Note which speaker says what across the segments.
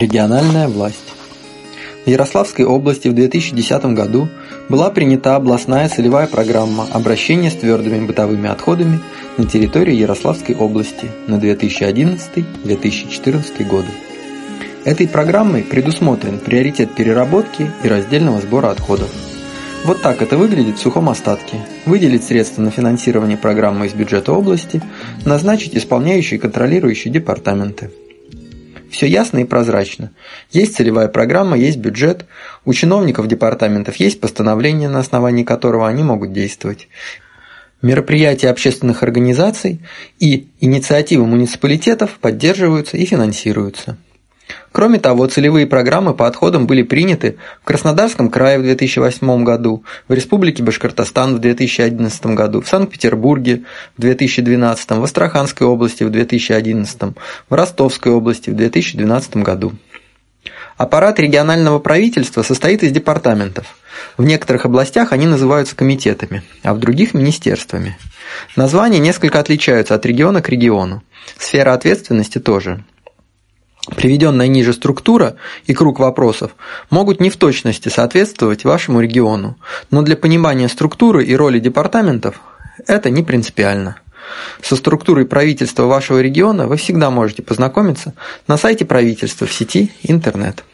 Speaker 1: Региональная власть. В Ярославской области в 2010 году была принята областная целевая программа обращения с твердыми бытовыми отходами на территории Ярославской области на 2011-2014 годы. Этой программой предусмотрен приоритет переработки и раздельного сбора отходов. Вот так это выглядит в сухом остатке. Выделить средства на финансирование программы из бюджета области, назначить исполняющие и контролирующие департаменты. Все ясно и прозрачно. Есть целевая программа, есть бюджет, у чиновников департаментов есть постановление, на основании которого они могут действовать. Мероприятия общественных организаций и инициативы муниципалитетов поддерживаются и финансируются. Кроме того, целевые программы по отходам были приняты в Краснодарском крае в 2008 году, в Республике Башкортостан в 2011 году, в Санкт-Петербурге в 2012, в Астраханской области в 2011, в Ростовской области в 2012 году. Аппарат регионального правительства состоит из департаментов. В некоторых областях они называются комитетами, а в других – министерствами. Названия несколько отличаются от региона к региону. Сфера ответственности тоже. Приведенная ниже структура и круг вопросов могут не в точности соответствовать вашему региону, но для понимания структуры и роли департаментов это не принципиально. Со структурой правительства вашего региона вы всегда можете познакомиться на сайте правительства в сети интернет.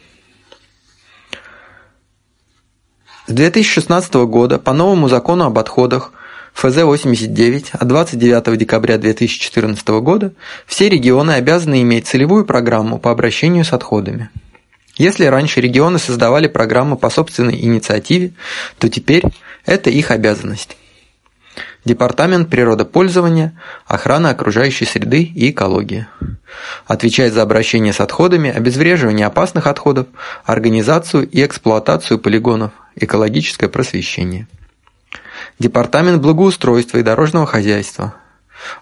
Speaker 1: С 2016 года по новому закону об отходах ФЗ-89 от 29 декабря 2014 года все регионы обязаны иметь целевую программу по обращению с отходами. Если раньше регионы создавали программы по собственной инициативе, то теперь это их обязанность. Департамент природопользования, охрана окружающей среды и экологии. Отвечает за обращение с отходами, обезвреживание опасных отходов, организацию и эксплуатацию полигонов, экологическое просвещение. Департамент благоустройства и дорожного хозяйства.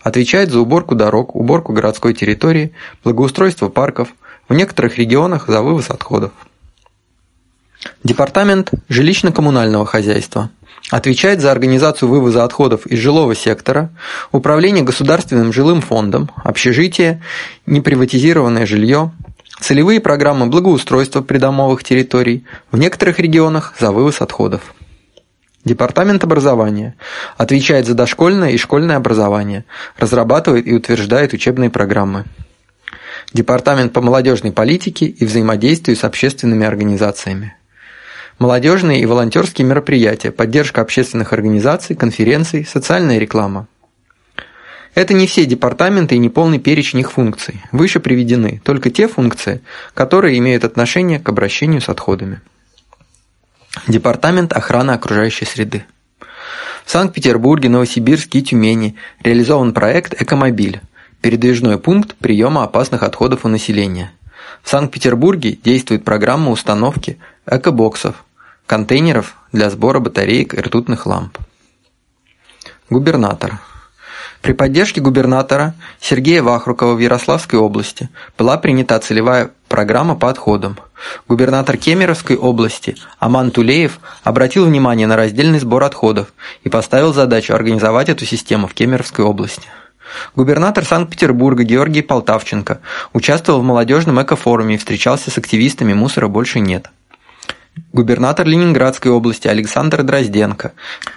Speaker 1: Отвечает за уборку дорог, уборку городской территории, благоустройство парков, в некоторых регионах за вывоз отходов. Департамент жилищно-коммунального хозяйства. Отвечает за организацию вывоза отходов из жилого сектора, управление государственным жилым фондом, общежитие, неприватизированное жилье, целевые программы благоустройства придомовых территорий, в некоторых регионах за вывоз отходов. Департамент образования отвечает за дошкольное и школьное образование, разрабатывает и утверждает учебные программы. Департамент по молодежной политике и взаимодействию с общественными организациями. Молодежные и волонтерские мероприятия, поддержка общественных организаций, конференций, социальная реклама. Это не все департаменты и не полный перечень их функций. Выше приведены только те функции, которые имеют отношение к обращению с отходами. Департамент охраны окружающей среды. В Санкт-Петербурге, Новосибирске и Тюмени реализован проект «Экомобиль» – передвижной пункт приема опасных отходов у населения. В Санкт-Петербурге действует программа установки экобоксов, контейнеров для сбора батареек и ртутных ламп. Губернатор. При поддержке губернатора Сергея Вахрукова в Ярославской области была принята целевая программа по отходам. Губернатор Кемеровской области Аман Тулеев обратил внимание на раздельный сбор отходов и поставил задачу организовать эту систему в Кемеровской области. Губернатор Санкт-Петербурга Георгий Полтавченко участвовал в молодежном экофоруме и встречался с активистами «Мусора больше нет». Губернатор Ленинградской области Александр Дрозденко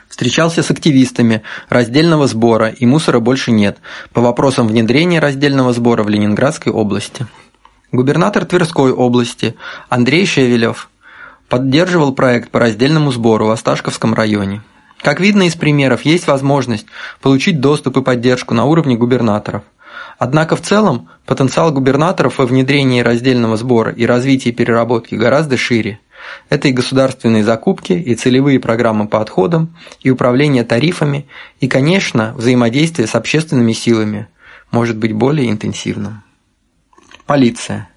Speaker 1: встречался с активистами раздельного сбора и мусора больше нет по вопросам внедрения раздельного сбора в Ленинградской области. Губернатор Тверской области Андрей Шевелев поддерживал проект по раздельному сбору в Осташковском районе. Как видно из примеров, есть возможность получить доступ и поддержку на уровне губернаторов. Однако в целом потенциал губернаторов во внедрении раздельного сбора и развитии переработки гораздо шире. Это и государственные закупки, и целевые программы по отходам, и управление тарифами, и, конечно, взаимодействие с общественными силами может быть более интенсивным. Полиция.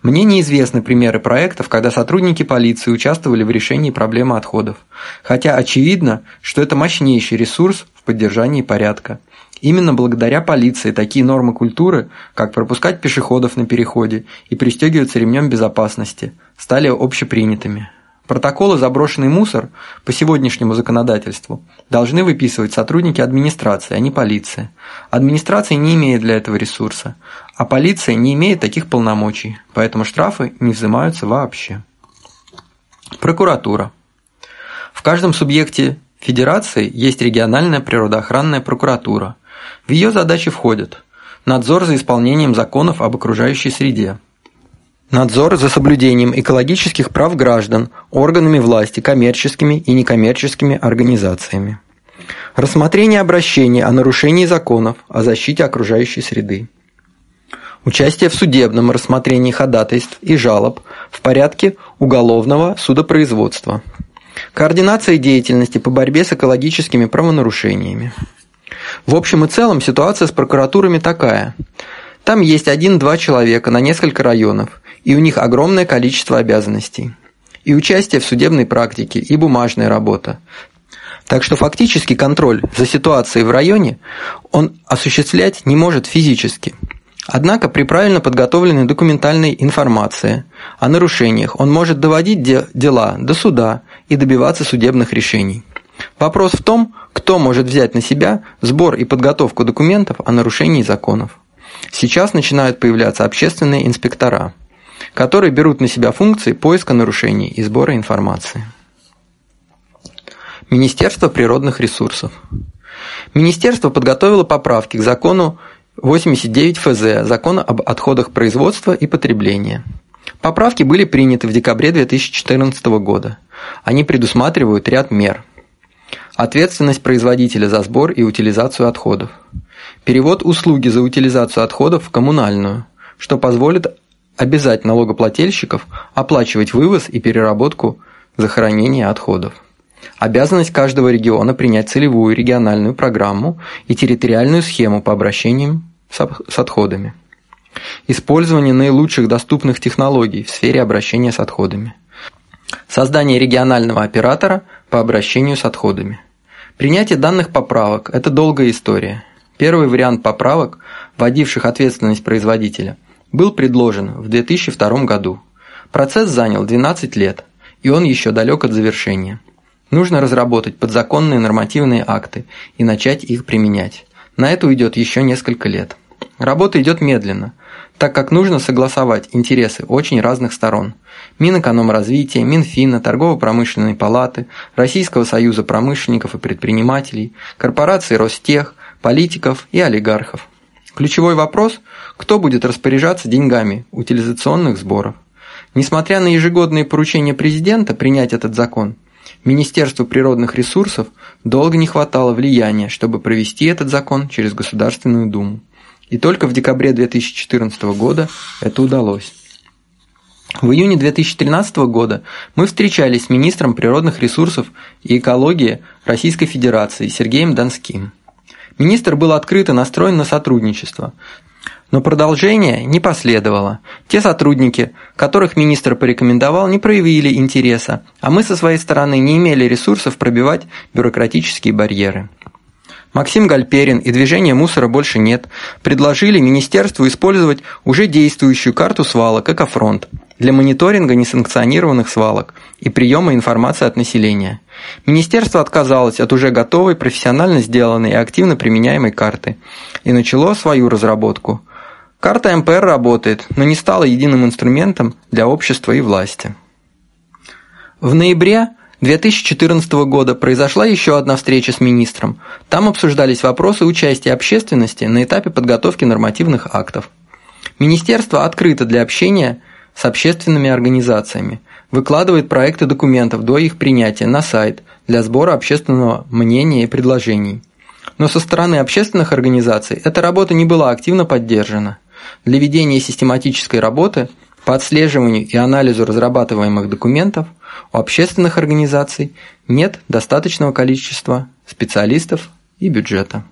Speaker 1: Мне неизвестны примеры проектов, когда сотрудники полиции участвовали в решении проблемы отходов, хотя очевидно, что это мощнейший ресурс в поддержании порядка. Именно благодаря полиции такие нормы культуры, как пропускать пешеходов на переходе и пристегиваться ремнем безопасности, стали общепринятыми. Протоколы «Заброшенный мусор» по сегодняшнему законодательству должны выписывать сотрудники администрации, а не полиция. Администрация не имеет для этого ресурса, а полиция не имеет таких полномочий, поэтому штрафы не взимаются вообще. Прокуратура. В каждом субъекте федерации есть региональная природоохранная прокуратура. В ее задачи входят надзор за исполнением законов об окружающей среде, Надзор за соблюдением экологических прав граждан органами власти, коммерческими и некоммерческими организациями. Рассмотрение обращений о нарушении законов о защите окружающей среды. Участие в судебном рассмотрении ходатайств и жалоб в порядке уголовного судопроизводства. Координация деятельности по борьбе с экологическими правонарушениями. В общем и целом ситуация с прокуратурами такая. Там есть один-два человека на несколько районов, и у них огромное количество обязанностей. И участие в судебной практике, и бумажная работа. Так что фактически контроль за ситуацией в районе он осуществлять не может физически. Однако при правильно подготовленной документальной информации о нарушениях он может доводить дела до суда и добиваться судебных решений. Вопрос в том, кто может взять на себя сбор и подготовку документов о нарушении законов. Сейчас начинают появляться общественные инспектора – которые берут на себя функции поиска нарушений и сбора информации. Министерство природных ресурсов. Министерство подготовило поправки к закону 89 ФЗ, закона об отходах производства и потребления. Поправки были приняты в декабре 2014 года. Они предусматривают ряд мер. Ответственность производителя за сбор и утилизацию отходов. Перевод услуги за утилизацию отходов в коммунальную, что позволит обязать налогоплательщиков оплачивать вывоз и переработку захоронения отходов. Обязанность каждого региона принять целевую региональную программу и территориальную схему по обращениям с отходами. Использование наилучших доступных технологий в сфере обращения с отходами. Создание регионального оператора по обращению с отходами. Принятие данных поправок – это долгая история. Первый вариант поправок, вводивших ответственность производителя – был предложен в 2002 году. Процесс занял 12 лет, и он еще далек от завершения. Нужно разработать подзаконные нормативные акты и начать их применять. На это уйдет еще несколько лет. Работа идет медленно, так как нужно согласовать интересы очень разных сторон. Минэкономразвития, Минфина, Торгово-промышленной палаты, Российского союза промышленников и предпринимателей, корпорации Ростех, политиков и олигархов. Ключевой вопрос – кто будет распоряжаться деньгами утилизационных сборов? Несмотря на ежегодные поручения президента принять этот закон, Министерству природных ресурсов долго не хватало влияния, чтобы провести этот закон через Государственную Думу. И только в декабре 2014 года это удалось. В июне 2013 года мы встречались с министром природных ресурсов и экологии Российской Федерации Сергеем Донским. Министр был открыто настроен на сотрудничество. Но продолжение не последовало. Те сотрудники, которых министр порекомендовал, не проявили интереса, а мы со своей стороны не имели ресурсов пробивать бюрократические барьеры. Максим Гальперин и движения мусора больше нет предложили министерству использовать уже действующую карту свалок «Экофронт» для мониторинга несанкционированных свалок и приема информации от населения. Министерство отказалось от уже готовой, профессионально сделанной и активно применяемой карты и начало свою разработку. Карта МПР работает, но не стала единым инструментом для общества и власти. В ноябре 2014 года произошла еще одна встреча с министром. Там обсуждались вопросы участия общественности на этапе подготовки нормативных актов. Министерство открыто для общения с общественными организациями, выкладывает проекты документов до их принятия на сайт для сбора общественного мнения и предложений. Но со стороны общественных организаций эта работа не была активно поддержана. Для ведения систематической работы по отслеживанию и анализу разрабатываемых документов у общественных организаций нет достаточного количества специалистов и бюджета.